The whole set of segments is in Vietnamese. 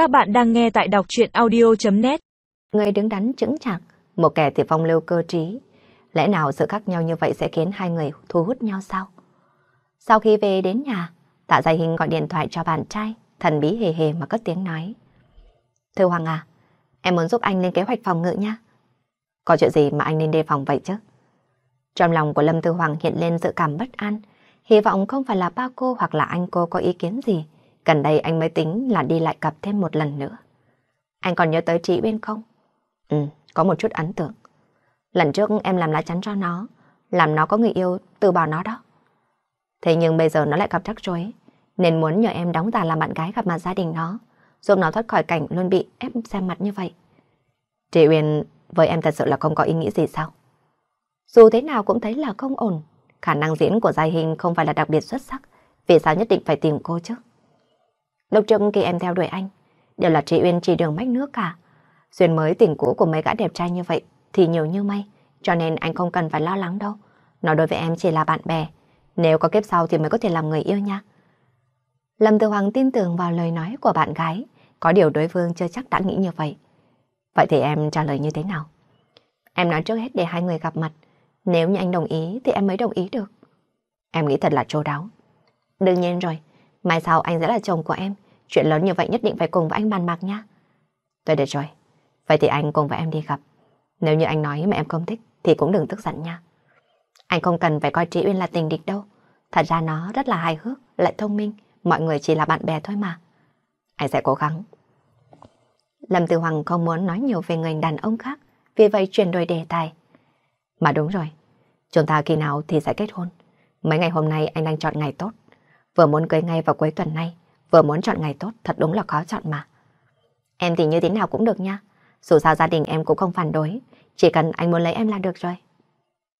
Các bạn đang nghe tại đọc chuyện audio.net Người đứng đắn chững chạc, một kẻ thì phong lưu cơ trí. Lẽ nào sự khác nhau như vậy sẽ khiến hai người thu hút nhau sao? Sau khi về đến nhà, tạ Gia Hình gọi điện thoại cho bạn trai, thần bí hề hề mà cất tiếng nói. Thưa Hoàng à, em muốn giúp anh lên kế hoạch phòng ngự nha. Có chuyện gì mà anh nên đề phòng vậy chứ? Trong lòng của Lâm Tư Hoàng hiện lên sự cảm bất an, hy vọng không phải là ba cô hoặc là anh cô có ý kiến gì. Gần đây anh mới tính là đi lại cặp thêm một lần nữa. Anh còn nhớ tới chị Uyên không? Ừ, có một chút ấn tượng. Lần trước em làm lá chắn cho nó, làm nó có người yêu từ bỏ nó đó. Thế nhưng bây giờ nó lại gặp rắc rối, nên muốn nhờ em đóng giả làm bạn gái gặp mặt gia đình nó, giúp nó thoát khỏi cảnh luôn bị ép xem mặt như vậy. Chị Uyên với em thật sự là không có ý nghĩa gì sao? Dù thế nào cũng thấy là không ổn, khả năng diễn của Giai Hình không phải là đặc biệt xuất sắc, vì sao nhất định phải tìm cô chứ? Lúc trước khi em theo đuổi anh, đều là chị Uyên chỉ đường mách nước cả. Duyên mới tình cũ của mấy gã đẹp trai như vậy thì nhiều như mây, cho nên anh không cần phải lo lắng đâu. Nó đối với em chỉ là bạn bè, nếu có kiếp sau thì mới có thể làm người yêu nha. Lâm tử Hoàng tin tưởng vào lời nói của bạn gái, có điều đối phương chưa chắc đã nghĩ như vậy. Vậy thì em trả lời như thế nào? Em nói trước hết để hai người gặp mặt, nếu như anh đồng ý thì em mới đồng ý được. Em nghĩ thật là trô đáo. Đương nhiên rồi, mai sau anh sẽ là chồng của em, chuyện lớn như vậy nhất định phải cùng với anh bàn bạc nha. Tôi được rồi, vậy thì anh cùng với em đi gặp. Nếu như anh nói mà em không thích thì cũng đừng tức giận nha. Anh không cần phải coi Trí Uyên là tình địch đâu. Thật ra nó rất là hài hước, lại thông minh, mọi người chỉ là bạn bè thôi mà. Anh sẽ cố gắng. Lâm Tư Hoàng không muốn nói nhiều về người đàn ông khác, vì vậy chuyển đổi đề tài. Mà đúng rồi, chúng ta khi nào thì sẽ kết hôn. Mấy ngày hôm nay anh đang chọn ngày tốt. Vừa muốn cưới ngay vào cuối tuần này, vừa muốn chọn ngày tốt, thật đúng là khó chọn mà. Em thì như thế nào cũng được nha. Dù sao gia đình em cũng không phản đối, chỉ cần anh muốn lấy em là được rồi.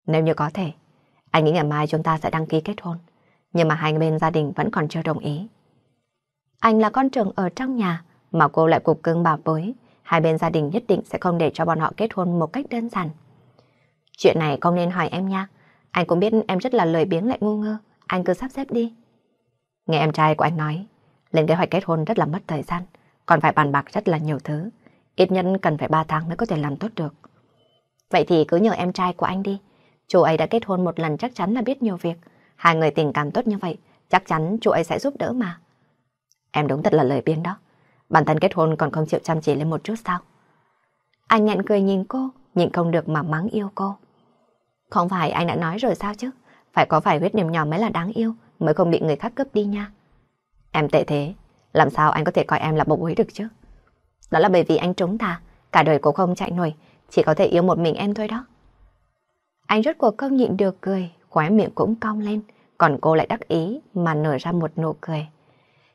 Nếu như có thể, anh nghĩ ngày mai chúng ta sẽ đăng ký kết hôn. Nhưng mà hai bên gia đình vẫn còn chưa đồng ý. Anh là con trưởng ở trong nhà, mà cô lại cục cưng bảo bối. Hai bên gia đình nhất định sẽ không để cho bọn họ kết hôn một cách đơn giản. Chuyện này không nên hỏi em nha. Anh cũng biết em rất là lời biếng lại ngu ngơ. Anh cứ sắp xếp đi. Nghe em trai của anh nói, lên kế hoạch kết hôn rất là mất thời gian, còn phải bàn bạc rất là nhiều thứ. Ít nhất cần phải 3 tháng mới có thể làm tốt được. Vậy thì cứ nhờ em trai của anh đi. Chú ấy đã kết hôn một lần chắc chắn là biết nhiều việc. Hai người tình cảm tốt như vậy, chắc chắn chú ấy sẽ giúp đỡ mà. Em đúng thật là lời biếng đó. Bản thân kết hôn còn không chịu chăm chỉ lên một chút sao? Anh nhẹn cười nhìn cô, nhịn không được mà mắng yêu cô. Không phải anh đã nói rồi sao chứ? Phải có vài huyết niềm nhỏ mới là đáng yêu, mới không bị người khác cướp đi nha. Em tệ thế, làm sao anh có thể coi em là bộc quý được chứ? Đó là bởi vì anh trúng thà, cả đời cô không chạy nổi, chỉ có thể yêu một mình em thôi đó. Anh rốt cuộc không nhịn được cười, khóe miệng cũng cong lên, còn cô lại đắc ý mà nở ra một nụ cười.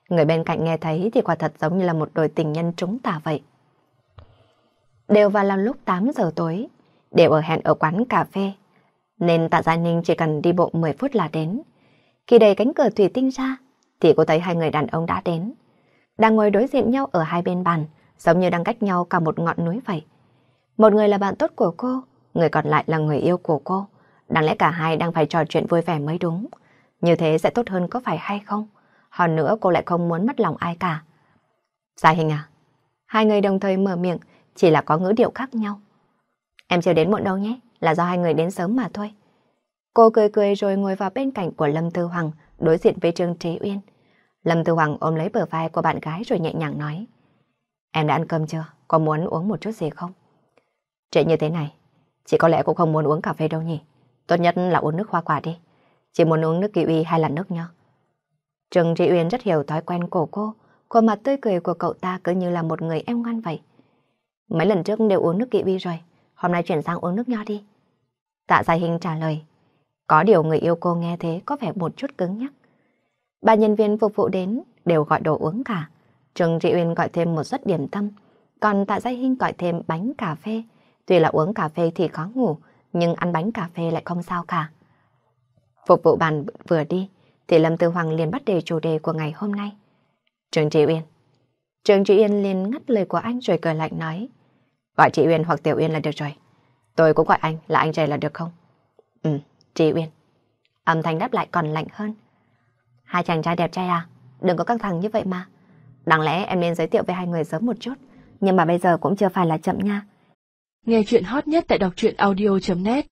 Người bên cạnh nghe thấy thì quả thật giống như là một đôi tình nhân trúng tà vậy. Đều vào làm lúc 8 giờ tối, đều ở hẹn ở quán cà phê, nên tạ Gia Ninh chỉ cần đi bộ 10 phút là đến. Khi đẩy cánh cửa thủy tinh ra, thì cô thấy hai người đàn ông đã đến. Đang ngồi đối diện nhau ở hai bên bàn, giống như đang cách nhau cả một ngọn núi vậy. Một người là bạn tốt của cô, người còn lại là người yêu của cô. Đáng lẽ cả hai đang phải trò chuyện vui vẻ mới đúng. Như thế sẽ tốt hơn có phải hay không? Hơn nữa cô lại không muốn mất lòng ai cả. Gia Hình à? Hai người đồng thời mở miệng, chỉ là có ngữ điệu khác nhau. Em chưa đến muộn đâu nhé, là do hai người đến sớm mà thôi. Cô cười cười rồi ngồi vào bên cạnh của Lâm Tư Hoàng, đối diện với Trương Trí Uyên. Lâm Tư Hoàng ôm lấy bờ vai của bạn gái rồi nhẹ nhàng nói. Em đã ăn cơm chưa? Có muốn uống một chút gì không? Chuyện như thế này, chị có lẽ cũng không muốn uống cà phê đâu nhỉ? Tốt nhất là uống nước hoa quả đi. Chị muốn uống nước kiwi hay là nước nho? Trương Trí Uyên rất hiểu thói quen của cô, khuôn mặt tươi cười của cậu ta cứ như là một người em ngoan vậy. Mấy lần trước đều uống nước kiwi rồi, hôm nay chuyển sang uống nước nho đi. Tạ Gia Hình trả lời. Có điều người yêu cô nghe thế có vẻ một chút cứng nhắc. Ba nhân viên phục vụ đến đều gọi đồ uống cả. Trương Trị Uyên gọi thêm một suất điểm tâm, còn Tạ Gia Hinh gọi thêm bánh cà phê. Tuy là uống cà phê thì khó ngủ, nhưng ăn bánh cà phê lại không sao cả. Phục vụ bàn vừa đi, thì Lâm Tư Hoàng liền bắt đề chủ đề của ngày hôm nay. Trương Trị Uyên. Trương Trị Uyên liền ngắt lời của anh rồi cười lạnh nói. Gọi chị Uyên hoặc Tiểu Uyên là được rồi. Tôi cũng gọi anh là anh trai là được không? Ừ, Trì Uyên. Âm thanh đáp lại còn lạnh hơn. Hai chàng trai đẹp trai à? Đừng có căng thẳng như vậy mà. Đáng lẽ em nên giới thiệu với hai người sớm một chút, nhưng mà bây giờ cũng chưa phải là chậm nha. Nghe chuyện hot nhất tại đọc truyện audio.net